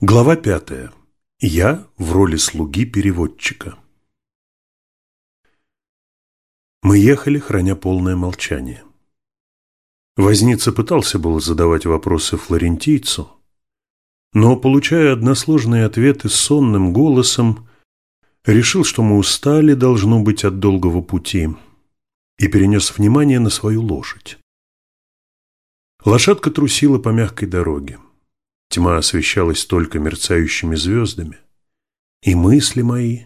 Глава пятая. Я в роли слуги-переводчика. Мы ехали, храня полное молчание. Возница пытался было задавать вопросы флорентийцу, но, получая односложные ответы сонным голосом, решил, что мы устали, должно быть, от долгого пути, и перенес внимание на свою лошадь. Лошадка трусила по мягкой дороге. Тьма освещалась только мерцающими звездами, и мысли мои,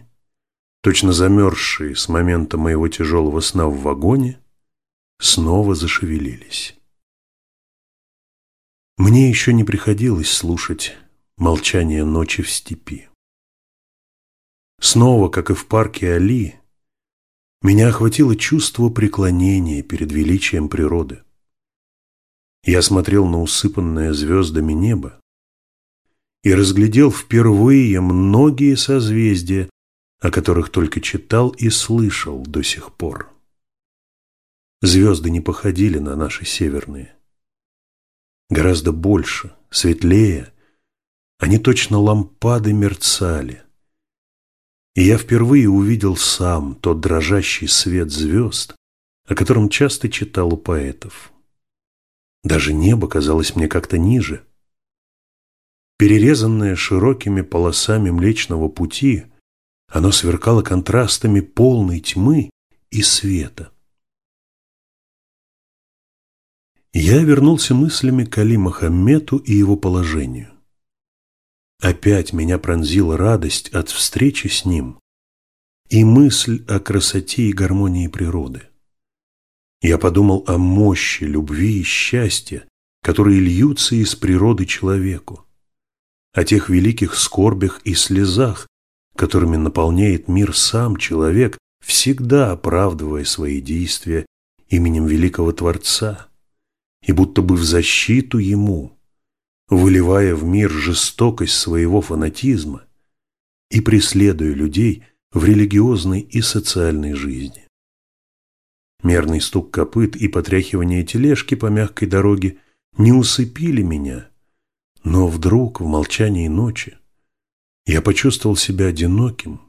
точно замерзшие с момента моего тяжелого сна в вагоне, снова зашевелились. Мне еще не приходилось слушать молчание ночи в степи. Снова, как и в парке Али, меня охватило чувство преклонения перед величием природы. Я смотрел на усыпанное звездами небо, и разглядел впервые многие созвездия, о которых только читал и слышал до сих пор. Звезды не походили на наши северные. Гораздо больше, светлее, они точно лампады мерцали. И я впервые увидел сам тот дрожащий свет звезд, о котором часто читал у поэтов. Даже небо казалось мне как-то ниже – Перерезанное широкими полосами Млечного Пути, оно сверкало контрастами полной тьмы и света. Я вернулся мыслями к Али Мохаммету и его положению. Опять меня пронзила радость от встречи с ним и мысль о красоте и гармонии природы. Я подумал о мощи, любви и счастья, которые льются из природы человеку о тех великих скорбях и слезах, которыми наполняет мир сам человек, всегда оправдывая свои действия именем великого Творца, и будто бы в защиту ему, выливая в мир жестокость своего фанатизма и преследуя людей в религиозной и социальной жизни. Мерный стук копыт и потряхивание тележки по мягкой дороге не усыпили меня – но вдруг, в молчании ночи, я почувствовал себя одиноким,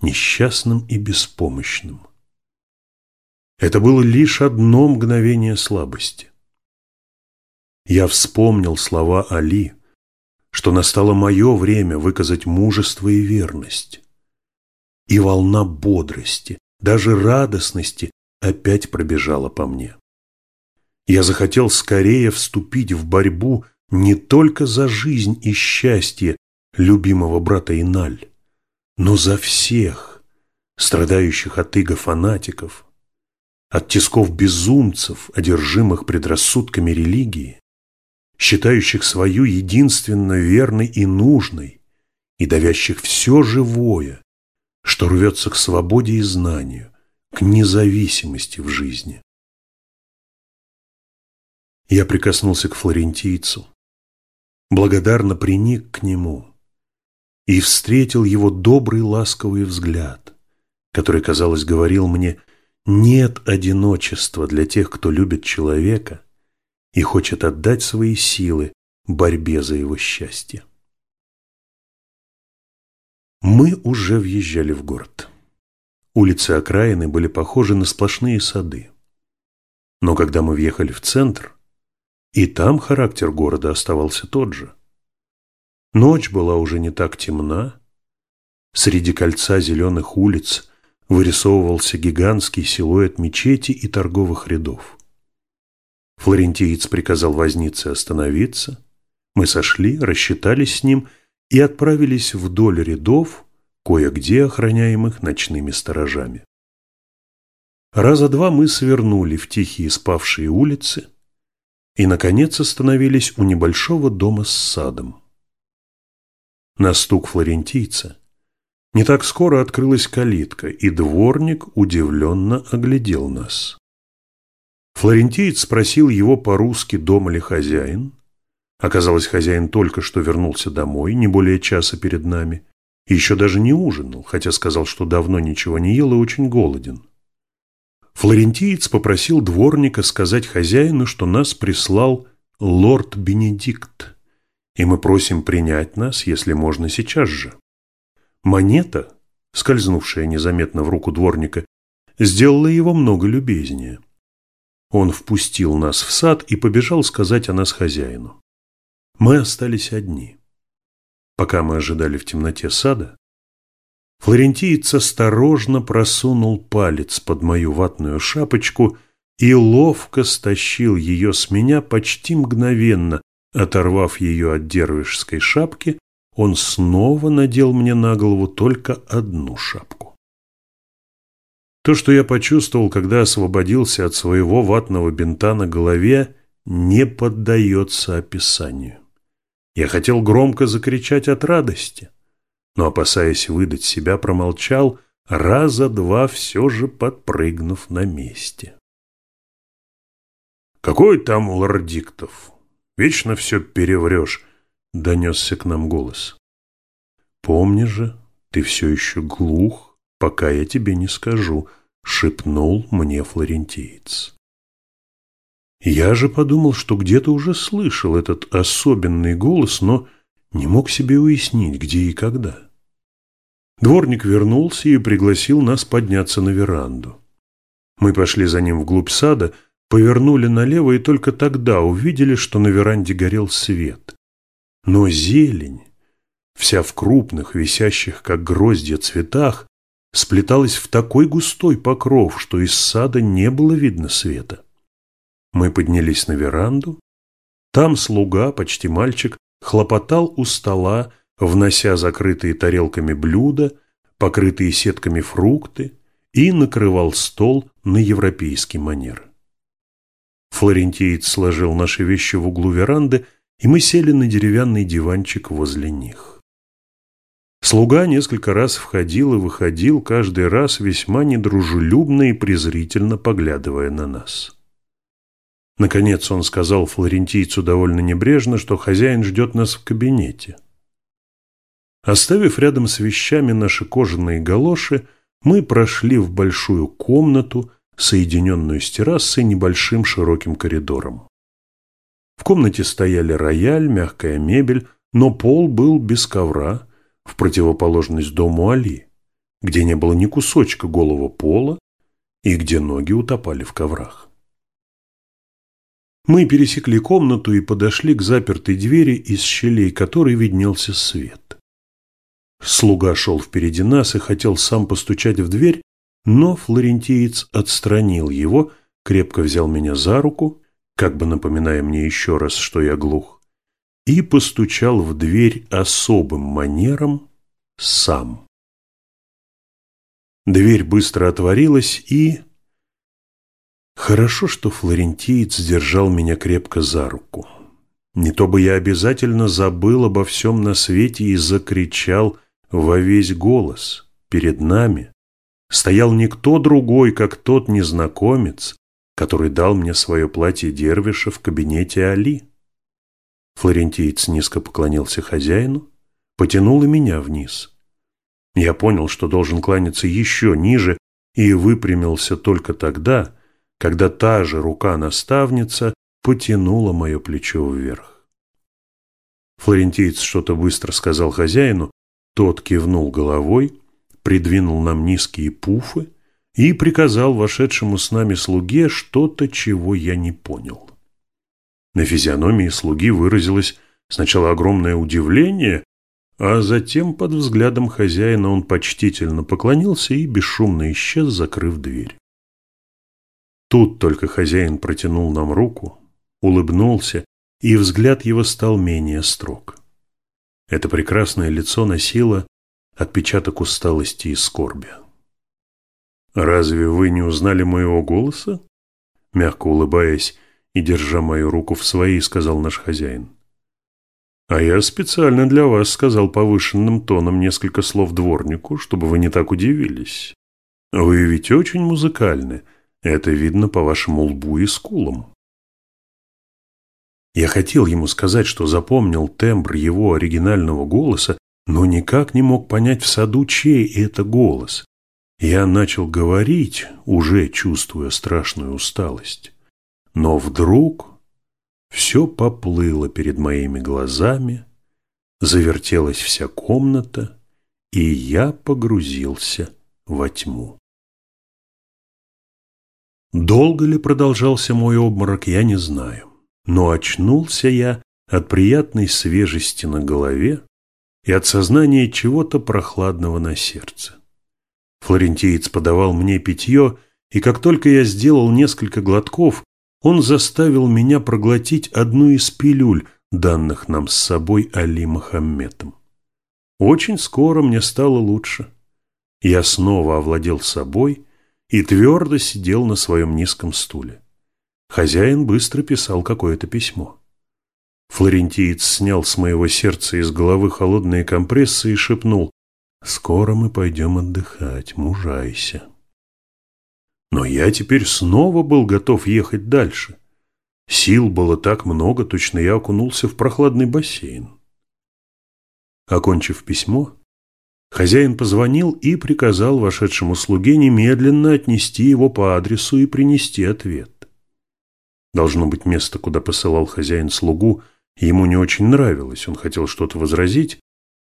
несчастным и беспомощным. Это было лишь одно мгновение слабости. Я вспомнил слова Али, что настало мое время выказать мужество и верность. И волна бодрости, даже радостности опять пробежала по мне. Я захотел скорее вступить в борьбу не только за жизнь и счастье любимого брата Иналь, но за всех, страдающих от иго фанатиков, от тисков безумцев, одержимых предрассудками религии, считающих свою единственно верной и нужной, и давящих все живое, что рвется к свободе и знанию, к независимости в жизни. Я прикоснулся к флорентийцу, благодарно приник к нему и встретил его добрый ласковый взгляд, который, казалось, говорил мне «нет одиночества для тех, кто любит человека и хочет отдать свои силы борьбе за его счастье». Мы уже въезжали в город. Улицы окраины были похожи на сплошные сады. Но когда мы въехали в центр – и там характер города оставался тот же. Ночь была уже не так темна. Среди кольца зеленых улиц вырисовывался гигантский силуэт мечети и торговых рядов. Флорентиец приказал вознице остановиться. Мы сошли, рассчитались с ним и отправились вдоль рядов, кое-где охраняемых ночными сторожами. Раза два мы свернули в тихие спавшие улицы, и, наконец, остановились у небольшого дома с садом. На стук флорентийца не так скоро открылась калитка, и дворник удивленно оглядел нас. Флорентиец спросил его по-русски, дома ли хозяин. Оказалось, хозяин только что вернулся домой, не более часа перед нами, и еще даже не ужинал, хотя сказал, что давно ничего не ел и очень голоден. Флорентиец попросил дворника сказать хозяину, что нас прислал лорд Бенедикт, и мы просим принять нас, если можно, сейчас же. Монета, скользнувшая незаметно в руку дворника, сделала его много любезнее. Он впустил нас в сад и побежал сказать о нас хозяину. Мы остались одни. Пока мы ожидали в темноте сада, Флорентиец осторожно просунул палец под мою ватную шапочку и ловко стащил ее с меня почти мгновенно, оторвав ее от дервишской шапки, он снова надел мне на голову только одну шапку. То, что я почувствовал, когда освободился от своего ватного бинта на голове, не поддается описанию. Я хотел громко закричать от радости – но, опасаясь выдать себя, промолчал, раза два все же подпрыгнув на месте. «Какой там лордиктов? Вечно все переврешь», — донесся к нам голос. «Помни же, ты все еще глух, пока я тебе не скажу», — шепнул мне флорентиец. Я же подумал, что где-то уже слышал этот особенный голос, но не мог себе уяснить, где и когда. Дворник вернулся и пригласил нас подняться на веранду. Мы пошли за ним вглубь сада, повернули налево и только тогда увидели, что на веранде горел свет. Но зелень, вся в крупных, висящих как гроздья цветах, сплеталась в такой густой покров, что из сада не было видно света. Мы поднялись на веранду. Там слуга, почти мальчик, хлопотал у стола, внося закрытые тарелками блюда, покрытые сетками фрукты, и накрывал стол на европейский манер. Флорентиец сложил наши вещи в углу веранды, и мы сели на деревянный диванчик возле них. Слуга несколько раз входил и выходил, каждый раз весьма недружелюбно и презрительно поглядывая на нас. Наконец он сказал флорентийцу довольно небрежно, что хозяин ждет нас в кабинете. Оставив рядом с вещами наши кожаные галоши, мы прошли в большую комнату, соединенную с террасой небольшим широким коридором. В комнате стояли рояль, мягкая мебель, но пол был без ковра, в противоположность дому Али, где не было ни кусочка голого пола и где ноги утопали в коврах. Мы пересекли комнату и подошли к запертой двери, из щелей которой виднелся свет. Слуга шел впереди нас и хотел сам постучать в дверь, но флорентиец отстранил его, крепко взял меня за руку, как бы напоминая мне еще раз, что я глух, и постучал в дверь особым манером сам. Дверь быстро отворилась, и Хорошо, что флорентиец держал меня крепко за руку. Не то бы я обязательно забыл обо всем на свете и закричал во весь голос. Перед нами стоял никто другой, как тот незнакомец, который дал мне свое платье дервиша в кабинете Али. Флорентиец низко поклонился хозяину, потянул и меня вниз. Я понял, что должен кланяться еще ниже, и выпрямился только тогда, когда та же рука-наставница потянула мое плечо вверх. Флорентиец что-то быстро сказал хозяину, тот кивнул головой, придвинул нам низкие пуфы и приказал вошедшему с нами слуге что-то, чего я не понял. На физиономии слуги выразилось сначала огромное удивление, а затем под взглядом хозяина он почтительно поклонился и бесшумно исчез, закрыв дверь. Тут только хозяин протянул нам руку, улыбнулся, и взгляд его стал менее строг. Это прекрасное лицо носило отпечаток усталости и скорби. «Разве вы не узнали моего голоса?» Мягко улыбаясь и держа мою руку в своей, сказал наш хозяин. «А я специально для вас сказал повышенным тоном несколько слов дворнику, чтобы вы не так удивились. Вы ведь очень музыкальны, это видно по вашему лбу и скулам. Я хотел ему сказать, что запомнил тембр его оригинального голоса, но никак не мог понять в саду, чей это голос. Я начал говорить, уже чувствуя страшную усталость. Но вдруг все поплыло перед моими глазами, завертелась вся комната, и я погрузился во тьму. Долго ли продолжался мой обморок, я не знаю, но очнулся я от приятной свежести на голове и от сознания чего-то прохладного на сердце. Флорентиец подавал мне питье, и как только я сделал несколько глотков, он заставил меня проглотить одну из пилюль, данных нам с собой Али Мохаммедом. Очень скоро мне стало лучше. Я снова овладел собой и твердо сидел на своем низком стуле. Хозяин быстро писал какое-то письмо. Флорентиец снял с моего сердца из головы холодные компрессы и шепнул «Скоро мы пойдем отдыхать, мужайся». Но я теперь снова был готов ехать дальше. Сил было так много, точно я окунулся в прохладный бассейн. Окончив письмо, хозяин позвонил и приказал вошедшему слуге немедленно отнести его по адресу и принести ответ. Должно быть, место, куда посылал хозяин слугу, ему не очень нравилось, он хотел что-то возразить,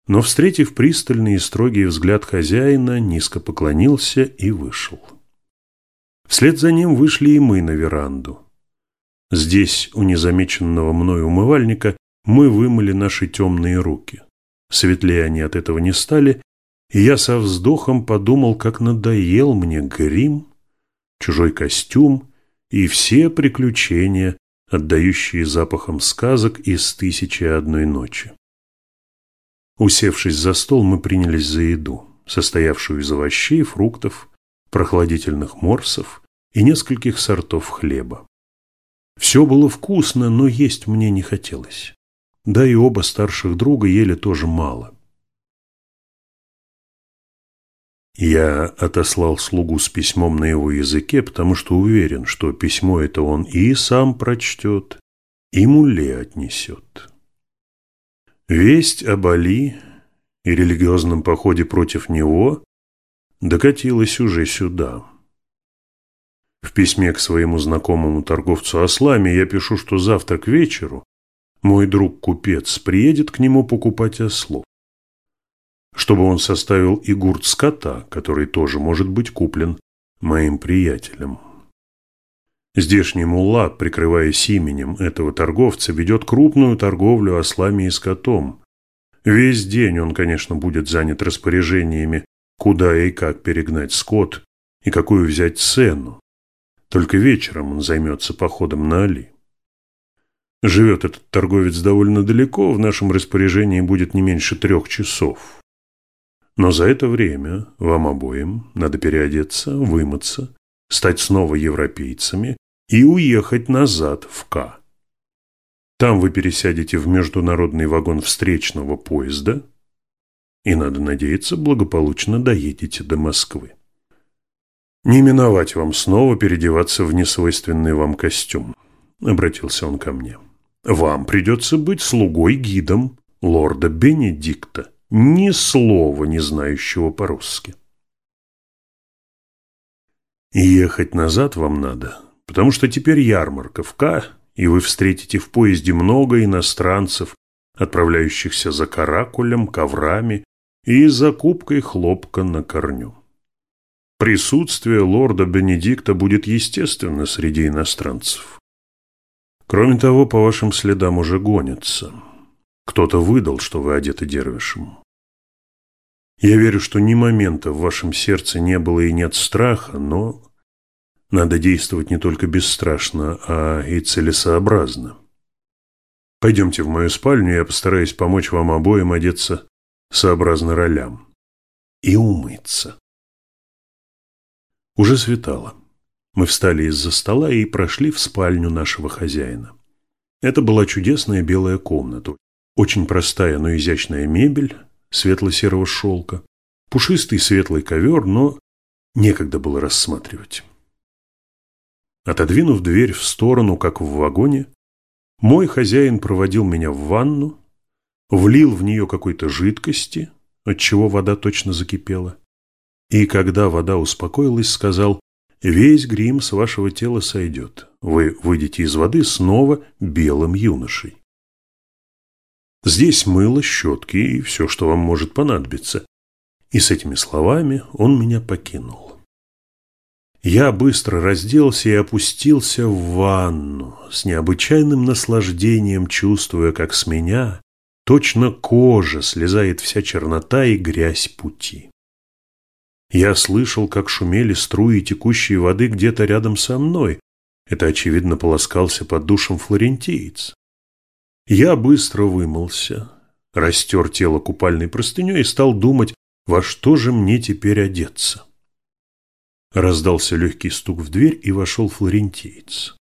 но, встретив пристальный и строгий взгляд хозяина, низко поклонился и вышел. Вслед за ним вышли и мы на веранду. Здесь, у незамеченного мной умывальника, мы вымыли наши темные руки. Светлее они от этого не стали, и я со вздохом подумал, как надоел мне грим, чужой костюм и все приключения, отдающие запахом сказок из «Тысячи одной ночи». Усевшись за стол, мы принялись за еду, состоявшую из овощей, фруктов, прохладительных морсов и нескольких сортов хлеба. Все было вкусно, но есть мне не хотелось. Да и оба старших друга ели тоже мало. Я отослал слугу с письмом на его языке, потому что уверен, что письмо это он и сам прочтет, и муле отнесет. Весть об Али и религиозном походе против него докатилась уже сюда. В письме к своему знакомому торговцу ослами я пишу, что завтра к вечеру мой друг-купец приедет к нему покупать ослов, чтобы он составил и гурт скота, который тоже может быть куплен моим приятелем. Здешний мулла, прикрываясь именем этого торговца, ведет крупную торговлю ослами и скотом. Весь день он, конечно, будет занят распоряжениями, куда и как перегнать скот и какую взять цену. Только вечером он займется походом на Али. Живет этот торговец довольно далеко, в нашем распоряжении будет не меньше трех часов. Но за это время вам обоим надо переодеться, вымыться, стать снова европейцами и уехать назад в К. Там вы пересядете в международный вагон встречного поезда и, надо надеяться, благополучно доедете до Москвы. Не миновать вам снова переодеваться в несвойственный вам костюм, обратился он ко мне. Вам придется быть слугой-гидом лорда Бенедикта, ни слова не знающего по-русски. Ехать назад вам надо, потому что теперь ярмарка в К, и вы встретите в поезде много иностранцев, отправляющихся за каракулем, коврами и закупкой хлопка на корню. Присутствие лорда Бенедикта будет естественно среди иностранцев. Кроме того, по вашим следам уже гонятся. Кто-то выдал, что вы одеты дервишем. Я верю, что ни момента в вашем сердце не было и нет страха, но надо действовать не только бесстрашно, а и целесообразно. Пойдемте в мою спальню, я постараюсь помочь вам обоим одеться сообразно ролям и умыться. Уже светало. Мы встали из-за стола и прошли в спальню нашего хозяина. Это была чудесная белая комната. Очень простая, но изящная мебель светло-серого шелка, пушистый светлый ковер, но некогда было рассматривать. Отодвинув дверь в сторону, как в вагоне, мой хозяин проводил меня в ванну, влил в нее какой-то жидкости, отчего вода точно закипела, и когда вода успокоилась, сказал, Весь грим с вашего тела сойдет. Вы выйдете из воды снова белым юношей. Здесь мыло, щетки и все, что вам может понадобиться. И с этими словами он меня покинул. Я быстро разделся и опустился в ванну, с необычайным наслаждением чувствуя, как с меня точно кожа слезает вся чернота и грязь пути. Я слышал, как шумели струи текущей воды где-то рядом со мной. Это, очевидно, полоскался под душем флорентиец. Я быстро вымылся, растер тело купальной простыней и стал думать, во что же мне теперь одеться. Раздался легкий стук в дверь, и вошел флорентиец.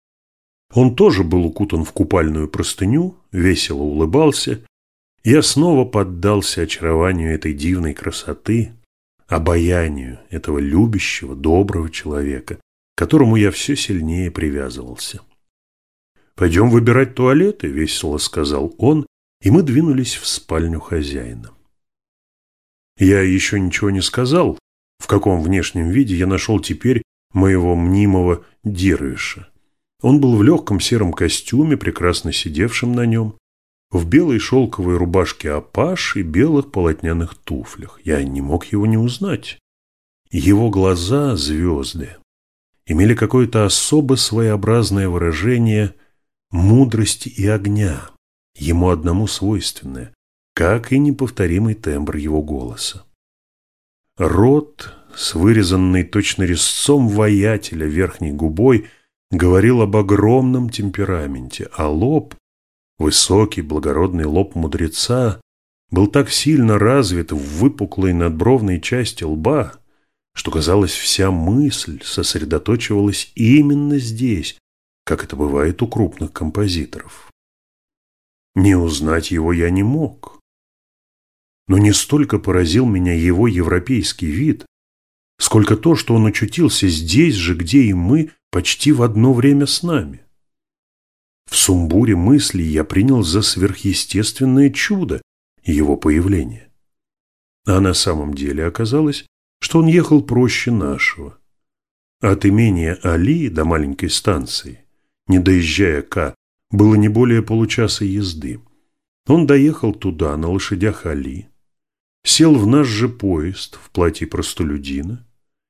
Он тоже был укутан в купальную простыню, весело улыбался. Я снова поддался очарованию этой дивной красоты, обаянию этого любящего, доброго человека, к которому я все сильнее привязывался. «Пойдем выбирать туалеты», — весело сказал он, и мы двинулись в спальню хозяина. Я еще ничего не сказал, в каком внешнем виде я нашел теперь моего мнимого Дирвиша. Он был в легком сером костюме, прекрасно сидевшем на нем, в белой шелковой рубашке апаш и белых полотняных туфлях. Я не мог его не узнать. Его глаза – звезды. Имели какое-то особо своеобразное выражение мудрости и огня, ему одному свойственное, как и неповторимый тембр его голоса. Рот с вырезанной точно резцом воятеля верхней губой говорил об огромном темпераменте, а лоб Высокий, благородный лоб мудреца был так сильно развит в выпуклой надбровной части лба, что, казалось, вся мысль сосредоточивалась именно здесь, как это бывает у крупных композиторов. Не узнать его я не мог. Но не столько поразил меня его европейский вид, сколько то, что он очутился здесь же, где и мы, почти в одно время с нами. В сумбуре мыслей я принял за сверхъестественное чудо его появление. А на самом деле оказалось, что он ехал проще нашего. От имения Али до маленькой станции, не доезжая К, было не более получаса езды. Он доехал туда на лошадях Али, сел в наш же поезд в платье простолюдина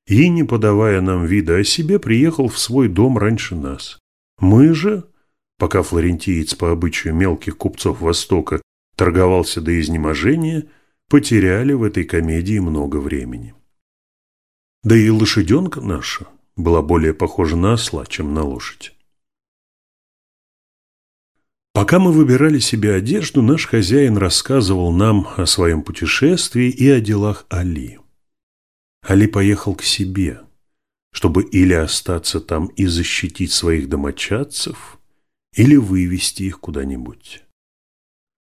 и, не подавая нам вида о себе, приехал в свой дом раньше нас. Мы же пока флорентиец по обычаю мелких купцов Востока торговался до изнеможения, потеряли в этой комедии много времени. Да и лошаденка наша была более похожа на осла, чем на лошадь. Пока мы выбирали себе одежду, наш хозяин рассказывал нам о своем путешествии и о делах Али. Али поехал к себе, чтобы или остаться там и защитить своих домочадцев, или вывести их куда-нибудь.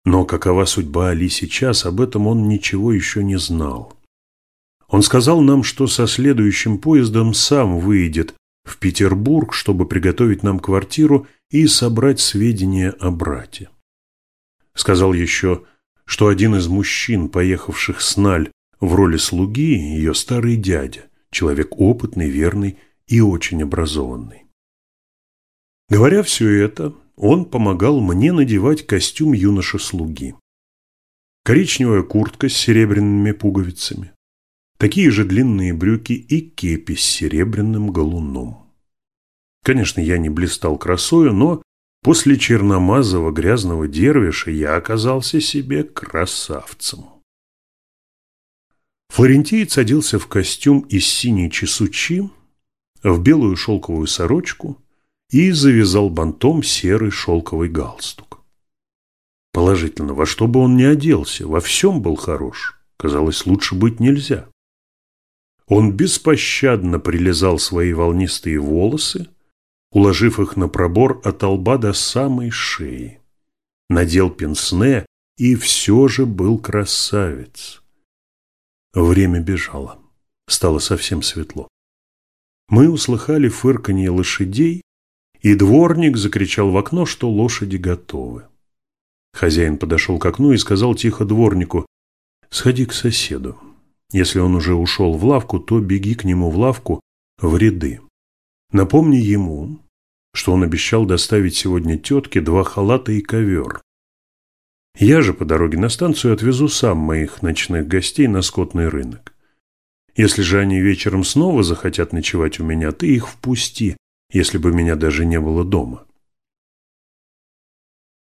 Но какова судьба Али сейчас, об этом он ничего еще не знал. Он сказал нам, что со следующим поездом сам выйдет в Петербург, чтобы приготовить нам квартиру и собрать сведения о брате. Сказал еще, что один из мужчин, поехавших с Наль в роли слуги, ее старый дядя, человек опытный, верный и очень образованный. Говоря все это, он помогал мне надевать костюм юноша-слуги. Коричневая куртка с серебряными пуговицами, такие же длинные брюки и кепи с серебряным галуном. Конечно, я не блистал красою, но после черномазого грязного дервиша я оказался себе красавцем. Флорентиец садился в костюм из синей чесучи, в белую шелковую сорочку – и завязал бантом серый шелковый галстук. Положительно, во что бы он ни оделся, во всем был хорош. Казалось, лучше быть нельзя. Он беспощадно прилезал свои волнистые волосы, уложив их на пробор от лба до самой шеи. Надел пенсне и все же был красавец. Время бежало. Стало совсем светло. Мы услыхали фырканье лошадей и дворник закричал в окно, что лошади готовы. Хозяин подошел к окну и сказал тихо дворнику, «Сходи к соседу. Если он уже ушел в лавку, то беги к нему в лавку в ряды. Напомни ему, что он обещал доставить сегодня тетке два халата и ковер. Я же по дороге на станцию отвезу сам моих ночных гостей на скотный рынок. Если же они вечером снова захотят ночевать у меня, ты их впусти, если бы меня даже не было дома.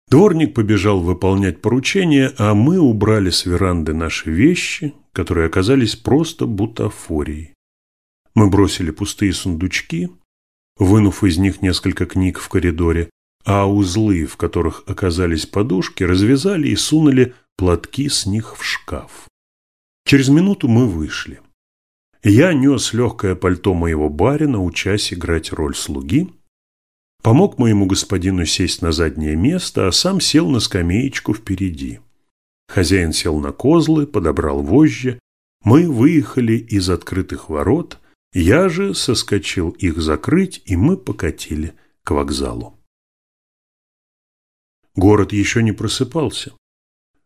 Дворник побежал выполнять поручение, а мы убрали с веранды наши вещи, которые оказались просто бутафорией. Мы бросили пустые сундучки, вынув из них несколько книг в коридоре, а узлы, в которых оказались подушки, развязали и сунули платки с них в шкаф. Через минуту мы вышли. Я нес легкое пальто моего барина, учась играть роль слуги, помог моему господину сесть на заднее место, а сам сел на скамеечку впереди. Хозяин сел на козлы, подобрал вожжи. Мы выехали из открытых ворот, я же соскочил их закрыть, и мы покатили к вокзалу. Город еще не просыпался.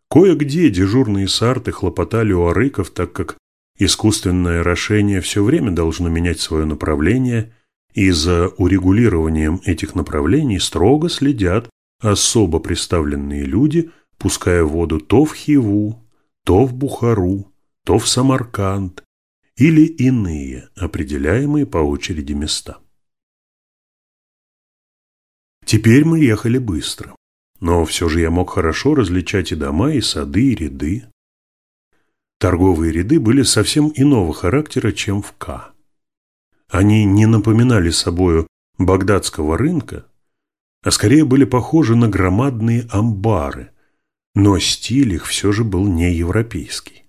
Кое-где дежурные сарты хлопотали у арыков, так как искусственное орошение все время должно менять свое направление, и за урегулированием этих направлений строго следят особо представленные люди, пуская воду то в Хиву, то в Бухару, то в Самарканд или иные определяемые по очереди места. Теперь мы ехали быстро. Но все же я мог хорошо различать и дома, и сады, и ряды. Торговые ряды были совсем иного характера, чем в К. Они не напоминали собою багдадского рынка, а скорее были похожи на громадные амбары, но стиль их все же был не европейский.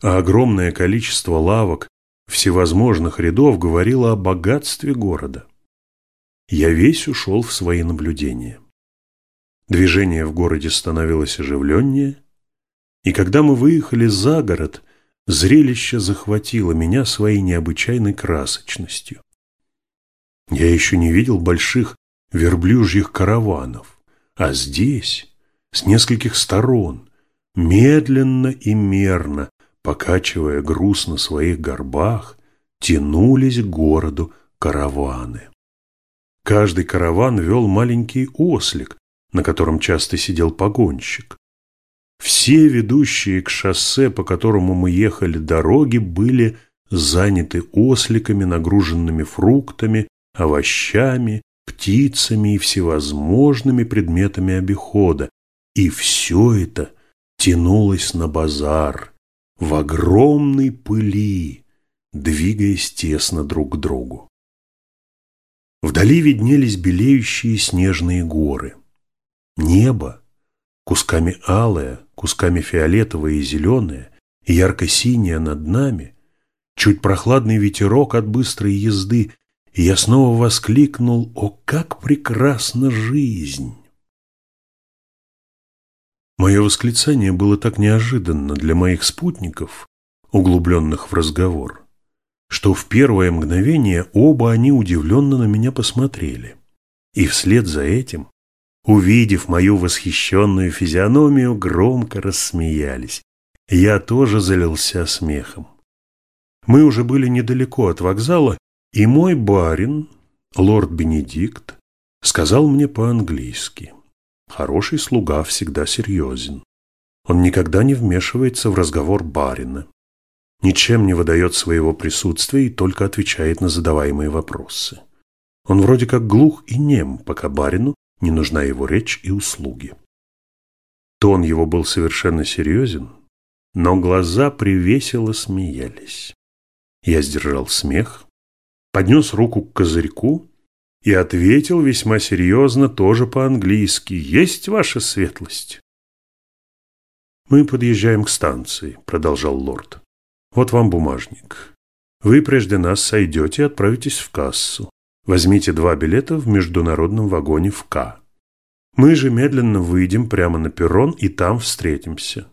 А огромное количество лавок всевозможных рядов говорило о богатстве города. Я весь ушел в свои наблюдения. Движение в городе становилось оживленнее, и когда мы выехали за город, зрелище захватило меня своей необычайной красочностью. Я еще не видел больших верблюжьих караванов, а здесь, с нескольких сторон, медленно и мерно, покачивая груз на своих горбах, тянулись к городу караваны. Каждый караван вел маленький ослик, на котором часто сидел погонщик. Все ведущие к шоссе, по которому мы ехали, дороги были заняты осликами, нагруженными фруктами, овощами, птицами и всевозможными предметами обихода. И все это тянулось на базар в огромной пыли, двигаясь тесно друг к другу. Вдали виднелись белеющие снежные горы. Небо, кусками алое, кусками фиолетовое и зеленое, ярко-синее над нами, чуть прохладный ветерок от быстрой езды, и я снова воскликнул «О, как прекрасна жизнь!» Мое восклицание было так неожиданно для моих спутников, углубленных в разговор, что в первое мгновение оба они удивленно на меня посмотрели, и вслед за этим увидев мою восхищенную физиономию, громко рассмеялись. Я тоже залился смехом. Мы уже были недалеко от вокзала, и мой барин, лорд Бенедикт, сказал мне по-английски. Хороший слуга всегда серьезен. Он никогда не вмешивается в разговор барина. Ничем не выдает своего присутствия и только отвечает на задаваемые вопросы. Он вроде как глух и нем, пока барину не нужна его речь и услуги. Тон его был совершенно серьезен, но глаза привесело смеялись. Я сдержал смех, поднес руку к козырьку и ответил весьма серьезно, тоже по-английски. «Есть ваша светлость?» «Мы подъезжаем к станции», — продолжал лорд. «Вот вам бумажник. Вы прежде нас сойдете и отправитесь в кассу. Возьмите два билета в международном вагоне в К. Мы же медленно выйдем прямо на перрон и там встретимся.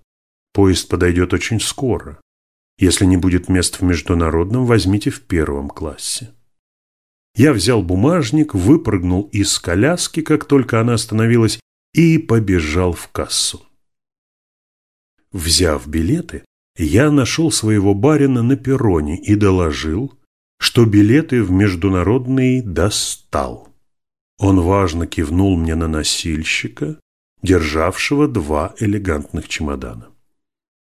Поезд подойдет очень скоро. Если не будет мест в международном, возьмите в первом классе. Я взял бумажник, выпрыгнул из коляски, как только она остановилась, и побежал в кассу. Взяв билеты, я нашел своего барина на перроне и доложил, что билеты в международный достал. Он важно кивнул мне на носильщика, державшего два элегантных чемодана.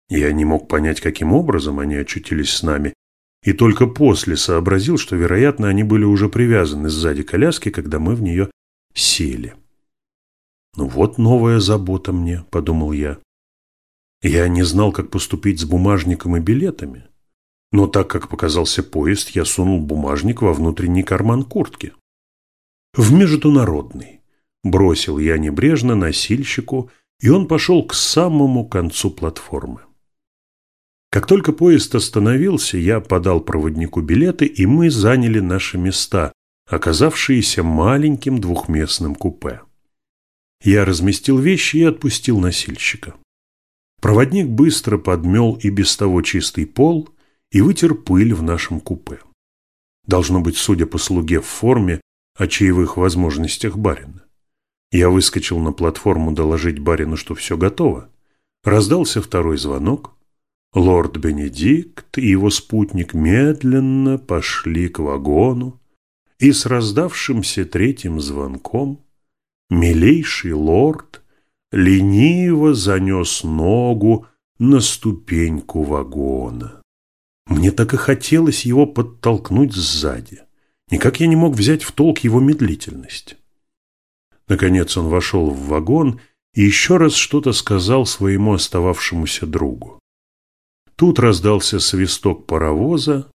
Я не мог понять, каким образом они очутились с нами, и только после сообразил, что, вероятно, они были уже привязаны сзади коляски, когда мы в нее сели. «Ну вот новая забота мне», — подумал я. Я не знал, как поступить с бумажником и билетами, но так как показался поезд, я сунул бумажник во внутренний карман куртки. В международный бросил я небрежно носильщику, и он пошел к самому концу платформы. Как только поезд остановился, я подал проводнику билеты, и мы заняли наши места, оказавшиеся маленьким двухместным купе. Я разместил вещи и отпустил носильщика. Проводник быстро подмел и без того чистый пол и вытер пыль в нашем купе. Должно быть, судя по слуге в форме, о чаевых возможностях барина. Я выскочил на платформу доложить барину, что все готово. Раздался второй звонок. Лорд Бенедикт и его спутник медленно пошли к вагону, и с раздавшимся третьим звонком милейший лорд лениво занес ногу на ступеньку вагона. Мне так и хотелось его подтолкнуть сзади. Никак я не мог взять в толк его медлительность. Наконец он вошел в вагон и еще раз что-то сказал своему остававшемуся другу. Тут раздался свисток паровоза,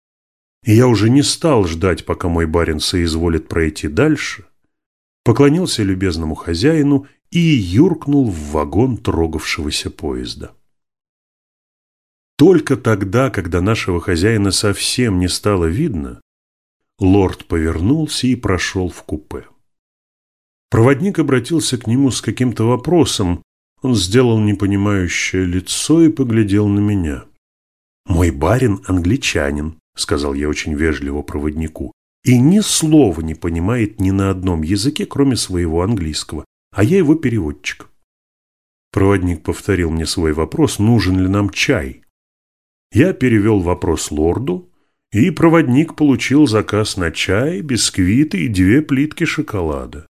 и я уже не стал ждать, пока мой барин соизволит пройти дальше, поклонился любезному хозяину и юркнул в вагон трогавшегося поезда. Только тогда, когда нашего хозяина совсем не стало видно, лорд повернулся и прошел в купе. Проводник обратился к нему с каким-то вопросом. Он сделал непонимающее лицо и поглядел на меня. «Мой барин англичанин», — сказал я очень вежливо проводнику, «и ни слова не понимает ни на одном языке, кроме своего английского, а я его переводчик». Проводник повторил мне свой вопрос, нужен ли нам чай. Я перевел вопрос лорду, и проводник получил заказ на чай, бисквиты и две плитки шоколада.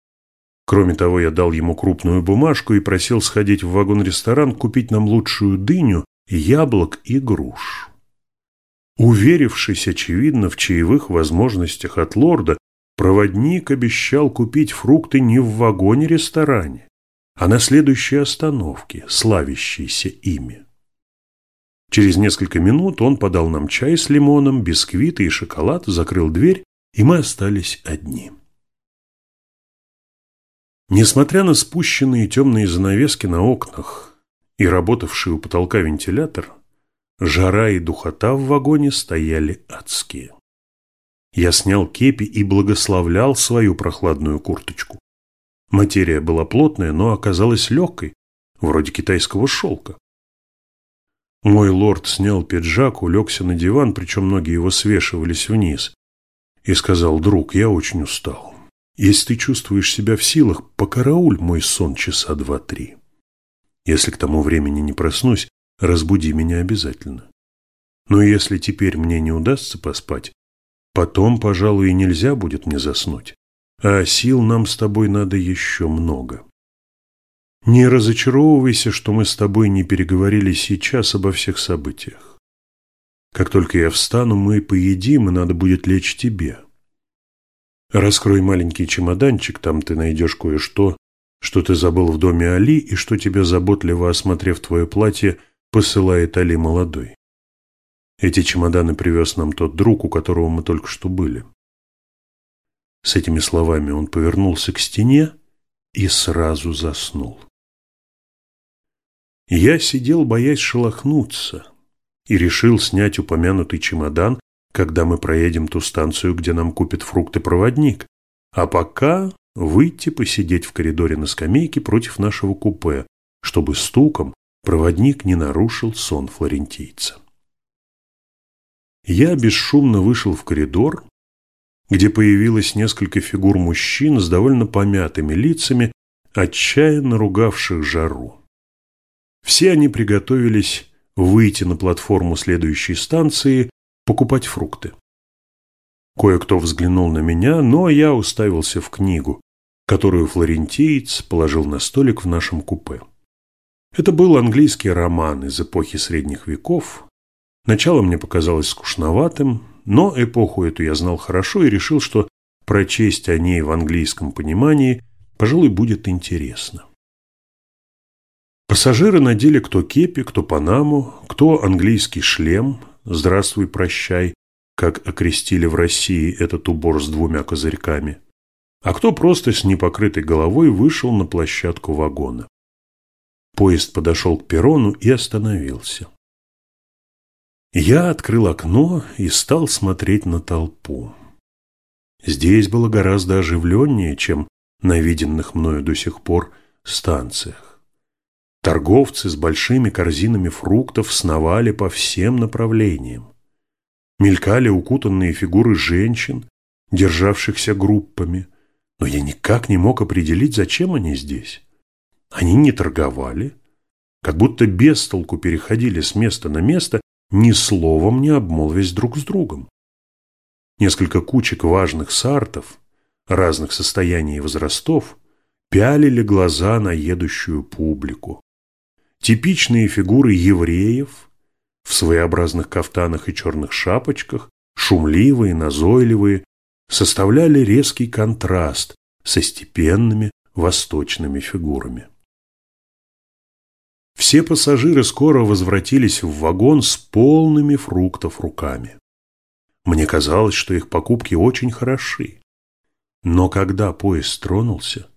Кроме того, я дал ему крупную бумажку и просил сходить в вагон-ресторан купить нам лучшую дыню, яблок и груш. Уверившись, очевидно, в чаевых возможностях от лорда, проводник обещал купить фрукты не в вагоне-ресторане, а на следующей остановке, славящейся ими. Через несколько минут он подал нам чай с лимоном, бисквиты и шоколад, закрыл дверь, и мы остались одни. Несмотря на спущенные темные занавески на окнах и работавший у потолка вентилятор, жара и духота в вагоне стояли адские. Я снял кепи и благословлял свою прохладную курточку. Материя была плотная, но оказалась легкой, вроде китайского шелка. Мой лорд снял пиджак, улегся на диван, причем ноги его свешивались вниз, и сказал, «Друг, я очень устал. Если ты чувствуешь себя в силах, покарауль мой сон часа два-три. Если к тому времени не проснусь, разбуди меня обязательно. Но если теперь мне не удастся поспать, потом, пожалуй, и нельзя будет мне заснуть, а сил нам с тобой надо еще много». Не разочаровывайся, что мы с тобой не переговорили сейчас обо всех событиях. Как только я встану, мы поедим, и надо будет лечь тебе. Раскрой маленький чемоданчик, там ты найдешь кое-что, что ты забыл в доме Али и что тебе, заботливо осмотрев твое платье, посылает Али молодой. Эти чемоданы привез нам тот друг, у которого мы только что были. С этими словами он повернулся к стене и сразу заснул. Я сидел, боясь шелохнуться, и решил снять упомянутый чемодан, когда мы проедем ту станцию, где нам купит фрукты проводник, а пока выйти посидеть в коридоре на скамейке против нашего купе, чтобы стуком проводник не нарушил сон флорентийца. Я бесшумно вышел в коридор, где появилось несколько фигур мужчин с довольно помятыми лицами, отчаянно ругавших жару. Все они приготовились выйти на платформу следующей станции, покупать фрукты. Кое-кто взглянул на меня, но я уставился в книгу. Которую флорентиец положил на столик в нашем купе. Это был английский роман из эпохи средних веков. Начало мне показалось скучноватым, но эпоху эту я знал хорошо и решил, что прочесть о ней в английском понимании, пожалуй, будет интересно. Пассажиры надели кто кепи, кто панаму, кто английский шлем «Здравствуй, прощай», как окрестили в России этот убор с двумя козырьками, а кто просто с непокрытой головой вышел на площадку вагона. Поезд подошел к перрону и остановился. Я открыл окно и стал смотреть на толпу. Здесь было гораздо оживленнее, чем на виденных мною до сих пор станциях. Торговцы с большими корзинами фруктов сновали по всем направлениям. Мелькали укутанные фигуры женщин, державшихся группами, но я никак не мог определить, зачем они здесь. Они не торговали, как будто без толку переходили с места на место, ни словом не обмолвясь друг с другом. Несколько кучек важных сартов, разных состояний и возрастов, пялили глаза на едущую публику. Типичные фигуры евреев в своеобразных кафтанах и черных шапочках, шумливые, назойливые, составляли резкий контраст со степенными восточными фигурами. Все пассажиры скоро возвратились в вагон с полными фруктов руками. Мне казалось, что их покупки очень хороши. Но когда поезд тронулся,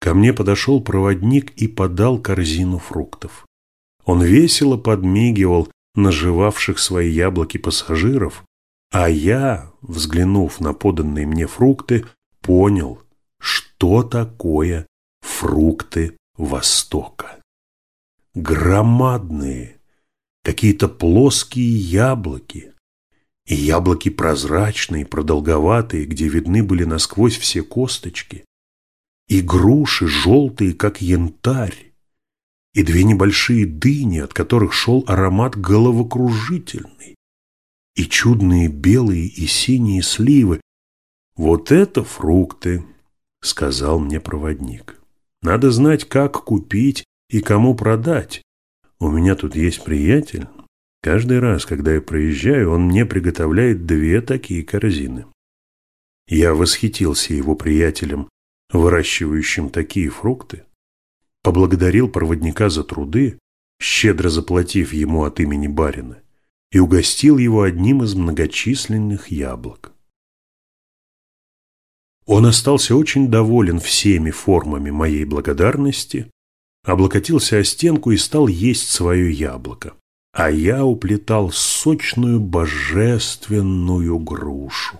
ко мне подошел проводник и подал корзину фруктов. Он весело подмигивал наживавших свои яблоки пассажиров, а я, взглянув на поданные мне фрукты, понял, что такое фрукты Востока. Громадные, какие-то плоские яблоки, и яблоки прозрачные, продолговатые, где видны были насквозь все косточки, и груши желтые, как янтарь, и две небольшие дыни, от которых шел аромат головокружительный, и чудные белые и синие сливы. «Вот это фрукты!» — сказал мне проводник. «Надо знать, как купить и кому продать. У меня тут есть приятель, Каждый раз, когда я проезжаю, он мне приготовляет две такие корзины. Я восхитился его приятелем, выращивающим такие фрукты, поблагодарил проводника за труды, щедро заплатив ему от имени барина, и угостил его одним из многочисленных яблок. Он остался очень доволен всеми формами моей благодарности, облокотился о стенку и стал есть свое яблоко а я уплетал сочную божественную грушу,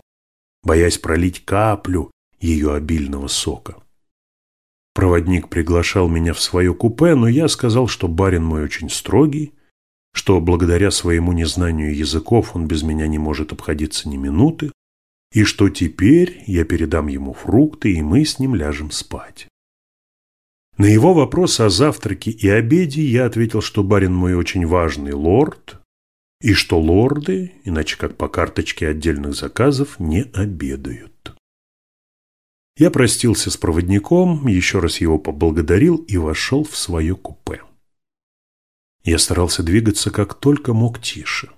боясь пролить каплю ее обильного сока. Проводник приглашал меня в свое купе, но я сказал, что барин мой очень строгий, что благодаря своему незнанию языков он без меня не может обходиться ни минуты, и что теперь я передам ему фрукты, и мы с ним ляжем спать. На его вопрос о завтраке и обеде я ответил, что барин мой очень важный лорд, и что лорды, иначе как по карточке отдельных заказов, не обедают. Я простился с проводником, еще раз его поблагодарил и вошел в свое купе. Я старался двигаться как только мог тише,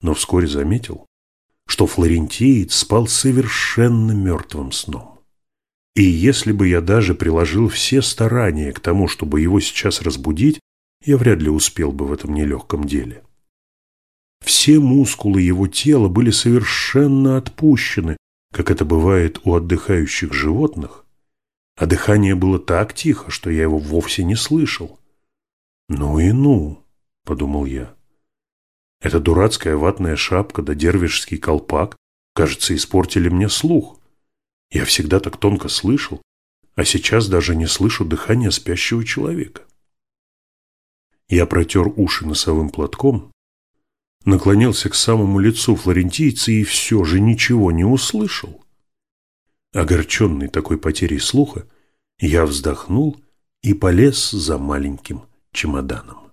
но вскоре заметил, что флорентиец спал совершенно мертвым сном. И если бы я даже приложил все старания к тому, чтобы его сейчас разбудить, я вряд ли успел бы в этом нелегком деле. Все мускулы его тела были совершенно отпущены, как это бывает у отдыхающих животных, а дыхание было так тихо, что я его вовсе не слышал. «Ну и ну», — подумал я. Эта дурацкая ватная шапка да дервишский колпак, кажется, испортили мне слух. Я всегда так тонко слышал, а сейчас даже не слышу дыхания спящего человека. Я протер уши носовым платком, наклонился к самому лицу флорентийца и все же ничего не услышал. Огорченный такой потерей слуха, я вздохнул и полез за маленьким чемоданом.